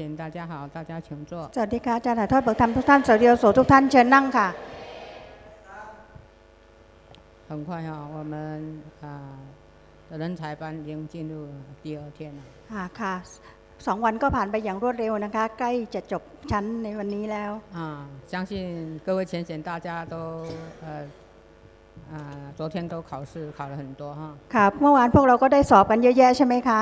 贤，大家好，大家请坐。 สวัสดีค่ะอาจารย์ถ่ายทอดเบิกธรรมทุกท่านสวัสดีโอโสทุกท่านเชิญนั่งค่ะ 很快哈、我们啊、的人才班已经进入第二天了。 ค่ะค่ะสองวันก็ผ่านไปอย่างรวดเร็วนะคะ ใกล้จะจบชั้นในวันนี้แล้ว 啊，相信各位前贤大家都呃啊，昨天都考试考了很多哈。 ค่ะ เมื่อวานพวกเราก็ได้สอบกันเยอะแยะใช่ไหมคะ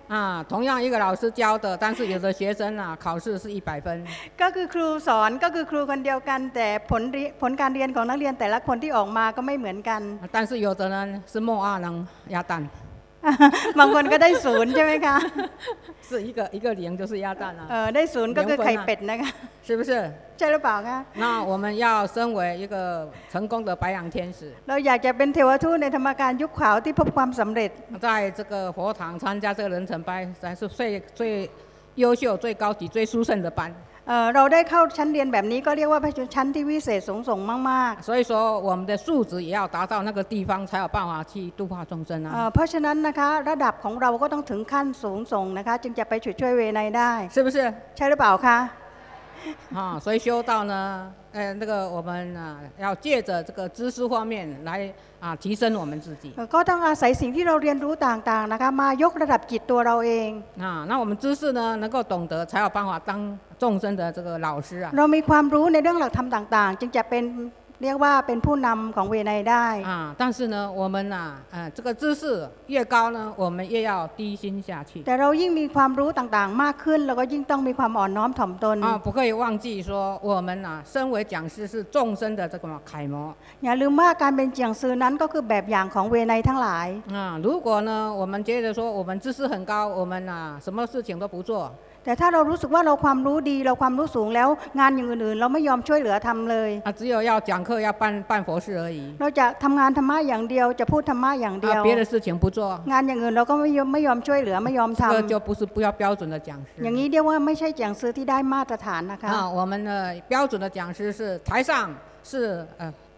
啊，同样一个老师教的，但是有的学生啊，考试是一百分， ก็คือครูสอนก็คือครูคนเดียวกัน แต่ผลเรียผลการเรียนของนักเรียนแต่ละคนที่ออกมาก็ไม่เหมือนกัน 但是有的人是木二能鸭蛋， บางคนก็ได้ศูนย์ใช่ไหมคะ 是一个一个零就是鸭蛋 เอ 啊， อได้ศูนย์ก็คือไข่เป็ดนะคะ 是不是？ ใช่หรือเปล่าคะ 那我们要身为一个成功的白羊天使， เราอยากจะเป็นเทวทูตในธรรมการยุคขาวที่พบความสำเร็จ 在这个佛堂参加这个人成班，才是最最优秀、最高级、最殊胜的班。 เอ่อเราได้เข้าชั้นเรียนแบบนี้ก็เรียกว่าเป็นชั้นที่วิเศษสูงส่งมาก 所以说，我们的素质也要达到那个地方，才有办法去度化众生 ๆเอ่ 啊， อเพราะฉะนั้นนะคะระดับของเราก็ต้องถึงขั้นสูงส่งนะคะ จึงจะไปช่วยช่วยเวไนได้ 是不是？ ใช่หรือเปล่าคะ 啊，所以修道呢，呃，那个我们啊，要借着这个知识方面来啊提升我们自己 เอ่อก็ต้องอาศัยสิ่งที่เราเรียนรู้ต่างๆนะคะ มายกระดับจิตตัวเราเอง 啊。那我们知识呢，能够懂得，才有办法当 众生的这个老师啊。 เรามีความรู้ในเรื่องหลักธรรมต่าง ๆ จึงจะเป็น เรียกว่าเป็นผู้นำของเวไนได้ 啊，但是呢，我们呐、呃，这个知识越高呢，我们越要低心下去 แต่เรายิ่งมีความรู้ต่างๆ มากขึ้น เราก็ยิ่งต้องมีความอ่อนน้อมถ่อมตน 啊，不可以忘记说，我们呐、身为讲师是众生的这个楷模 อย่าลืมว่าการเป็นเจียงซือนั้นก็คือแบบอย่างของเวไนทั้งหลาย 啊。如果呢，我们觉得说我们知识很高，我们呐、什么事情都不做 แต่ถ้าเรารู้สึกว่าเราความรู้ดี เราความรู้สูงแล้ว งานอย่างอื่นๆ เราไม่ยอมช่วยเหลือทำเลย 啊，只有要讲课 要办办佛事而已 เราจะทำงานธรรมะอย่างเดียว จะพูดธรรมะอย่างเดียว 啊，别的事情不做， งานอย่างอื่นเราก็ไม่ยอมไม่ยอมช่วยเหลือไม่ยอมทำ 这个就不是不要标准的讲师。 อย่างนี้เรียกว่าไม่ใช่เจียงซือที่ได้มาตรฐานนะคะ 啊，我们的标准的讲师是台上是呃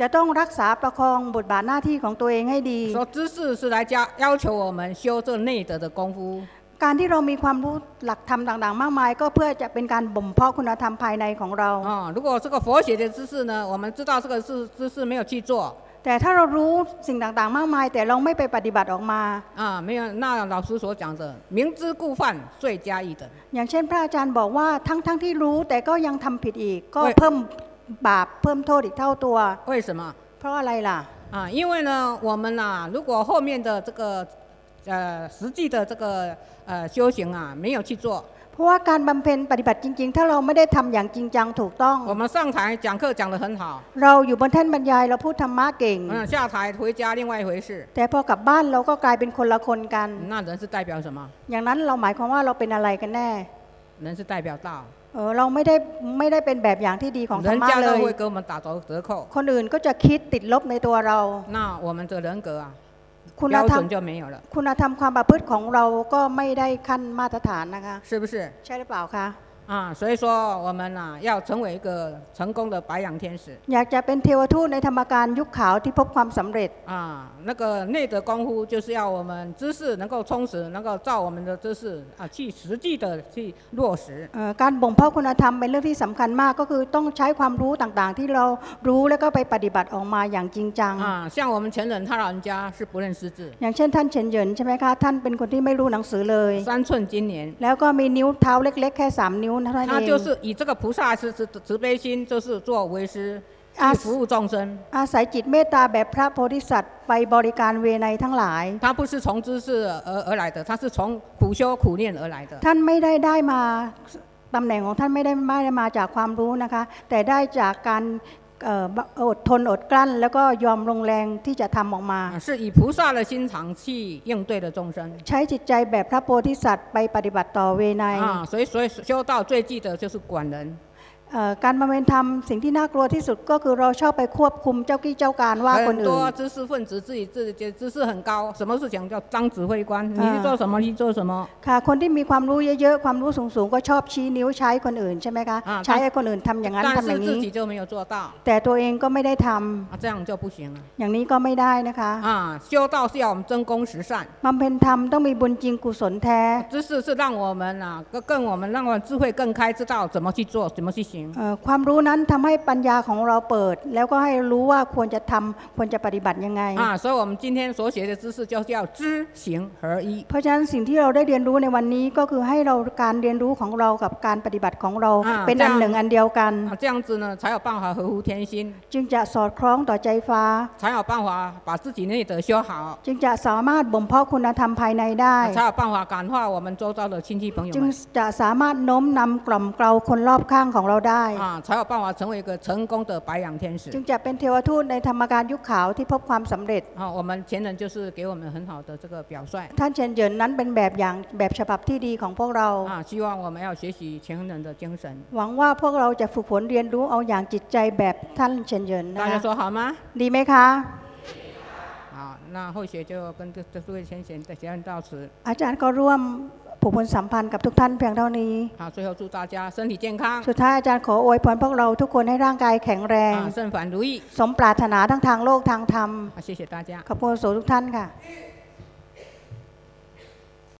จะต้องรักษาประคองบทบาทหน้าที่ของตัวเองให้ดี 说知识是来加要求我们修这内德的功夫 การที่เรามีความรู้หลักธรรมต่างๆ มากมาย ก็เพื่อจะเป็นการบ่มเพาะคุณธรรมภายในของเรา 啊。如果这个佛学的知识呢，我们知道这个是知识没有去做 แต่ถ้าเรารู้สิ่งต่างๆ มากมาย แต่เราไม่ไปปฏิบัติออกมา 啊，没有那老师所讲的明知故犯，罪加一等。 อย่างเช่น พระอาจารย์บอกว่าทั้งๆทที่รู้แต่ก็ยังทำผิดอีก ก็ เว้ย เพิ่ม บาปเพิ่มโทษอีกเท่าตัว 为什么？ เพราะอะไรล่ะ 啊，因为呢，我们呐、如果后面的这个呃实际的这个呃修行啊没有去做， เพราะว่าการบำเพ็ญปฏิบัติจริง ๆ ถ้าเราไม่ได้ทำอย่างจริงจังถูกต้อง 我们上台讲课讲得很好， เราอยู่บนแท่นบรรยายเราพูดธรรมะเก่ง 嗯，下台回家另外一回事。 แต่พอกลับบ้านเราก็กลายเป็นคนละคนกัน 那人是代表什么？ อย่างนั้นเราหมายความว่าเราเป็นอะไรกันแน่ 人是代表道， เราไม่ได้ไม่ได้เป็นแบบอย่างที่ดีของธรรมะเลยคนอื่นก็จะคิดติดลบในตัวเราคุณธรรมคุณธรรมความประพฤติของเราก็ไม่ได้ขั้นมาตรฐานนะคะใช่หรือเปล่าคะ 啊，所以说我们呐、要成为一个成功的白羊天使 อยากจะเป็นเทวทูตในธรรมการยุคขาวที่พบความสำเร็จ 啊，那个内德功夫就是要我们知识能够充实，能够照我们的知识啊去实际的去落实。 เอ่อการบ่มเพาะคุณธรรมเป็นเรื่องที่สำคัญมากก็คือต้องใช้ความรู้ต่างๆ ที่เรารู้แล้วก็ไปปฏิบัติออกมาอย่างจริงจัง 啊，像我们前人他老人家是不认识字， อย่างเช่นท่านเฉินเหยินใช่ไหมคะท่านเป็นคนที่ไม่รู้หนังสือเลย 三寸金莲 แล้วก็มีนิ้วเท้าเล็ก ๆ แค่ 3 นิ้ว นู้นเท่านั้นเ อ 他 ง 就是以这个菩萨是慈慈悲心，就是做为师去啊服务众生。 อาศัยจิตเมตตาแบบพระโพธิสัตว์ไปบริการเวไนยทั้งหลาย 他不是从知识而而来的，他是从苦修苦练而来的。 ท่านไม่ได้ได้มาตำแหน่งของท่านไม่ได้ไม่ได้มาจากความรู้นะคะ แต่ได้จากการเ อ่ออดทนอดกลั้น แล้วก็ยอมลงแรงที่จะทำออกมา 啊是以菩萨的心肠去应对的众生 ใช้จิตใจแบบพระโพธิสัตว์ไปปฏิบัติต่อเวไนย 啊，所以所以修道最忌的就是管人 เอ่อ การบำเพ็ญธรรมสิ่งที่น่ากลัวที่สุดก็คือเราชอบไปควบคุมเจ้ากี้เจ้าการว่าคน 很 อื่น 多知识分子自己自己知识很高，什么事情叫当指挥官，你去啊做什么去做什么。 ค่ะคนที่มีความรู้เยอะๆ ความรู้สูงๆ ก็ชอบชี้นิ้วใช้คนอื่นใช่ไหมคะ อ่า ใช้ให้คนอื่นทำอย่างนั้น 但 ทำอย่าง 是自 นี้ 己就没有做到， แต่ตัวเองก็ไม่ได้ทำ 啊，这样就不行了。 อย่างนี้ก็ไม่ได้นะคะ 啊，修道是要我们真功实善， บำเพ็ญธรรมต้องมีบุญจริงกุศลแท้ 知识是让我们啊，更更我们让我们智慧更开，知道怎么去做，怎么去行。 เอ่อความรู้นั้นทำให้ปัญญาของเราเปิด แล้วก็ให้รู้ว่าควรจะทำควรจะปฏิบัติยังไง 啊，所以我们今天所学的知识就叫知行合一。 เพราะฉะนั้นสิ่งที่เราได้เรียนรู้ในวันนี้ก็คือให้เราการเรียนรู้ของเรากับการปฏิบัติของเรา อ่า เป็นอัน จ้ะ หนึ่งอันเดียวกัน 啊，这样子呢才有办法合乎天心， จึงจะสอดคล้องต่อใจฟ้า 才有办法把自己内德修好， จึงจะสามารถบ่มเพาะคุณธรรมภายในได้ 才有办法感化我们周遭的亲戚朋友 จึง 们。 จะสามารถโน้มนำกล่อมเกลาคนรอบข้างของเราได้ 啊，才有办法成为一个成功的白羊天 จึ 使 ง。จะเป็นเทวทูตในธรรมการยุคขาวที่พบความสำเร็จ 啊，我们前人就是给我们很好的这个表率。 ท่านเชนเยินนั้นเป็นแบบอย่างแบบฉบับที่ดีของพวกเรา 啊，希望我们要学习前人的精神。 หวังว่าพวกเราจะฝึกฝนเรียนรู้เอาอย่างจิตใจแบบท่านเชนเยินนะ 大家 คะ 说好吗？ ดีไหมคะ 好，那后学就跟这这诸位先贤的结论到此。 อาจารย์ก็ร่วม ผูกพันสัมพันธ์กับทุกท่านเพียงเท่านี้ 好，最后祝大家身体健康， สุดท้ายอาจารย์ขออวยพรพวกเราทุกคนให้ร่างกายแข็งแรง 啊，正反如意。 สมปรารถนาทั้งทางโลกทางธรรม 啊，谢谢大家。 ขอบคุณสูทุกท่านค่ะ 好